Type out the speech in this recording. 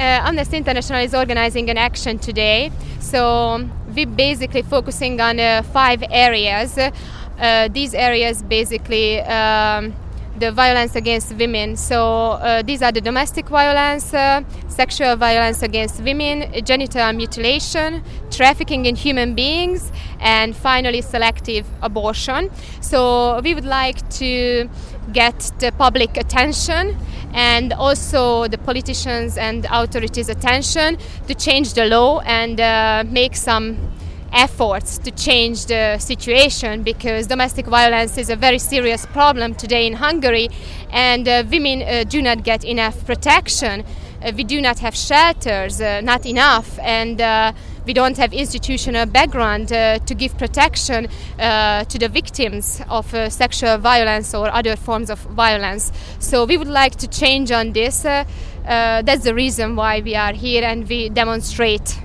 uh, Amnesty International is organizing an action today. So we're basically focusing on uh, five areas. Uh, these areas basically um, the violence against women. So uh, these are the domestic violence, uh, sexual violence against women, genital mutilation, trafficking in human beings, and finally selective abortion. So we would like to get the public attention and also the politicians and authorities' attention to change the law and uh, make some efforts to change the situation because domestic violence is a very serious problem today in Hungary and uh, women uh, do not get enough protection. Uh, we do not have shelters, uh, not enough, and uh, we don't have institutional background uh, to give protection uh, to the victims of uh, sexual violence or other forms of violence. So we would like to change on this. Uh, that's the reason why we are here and we demonstrate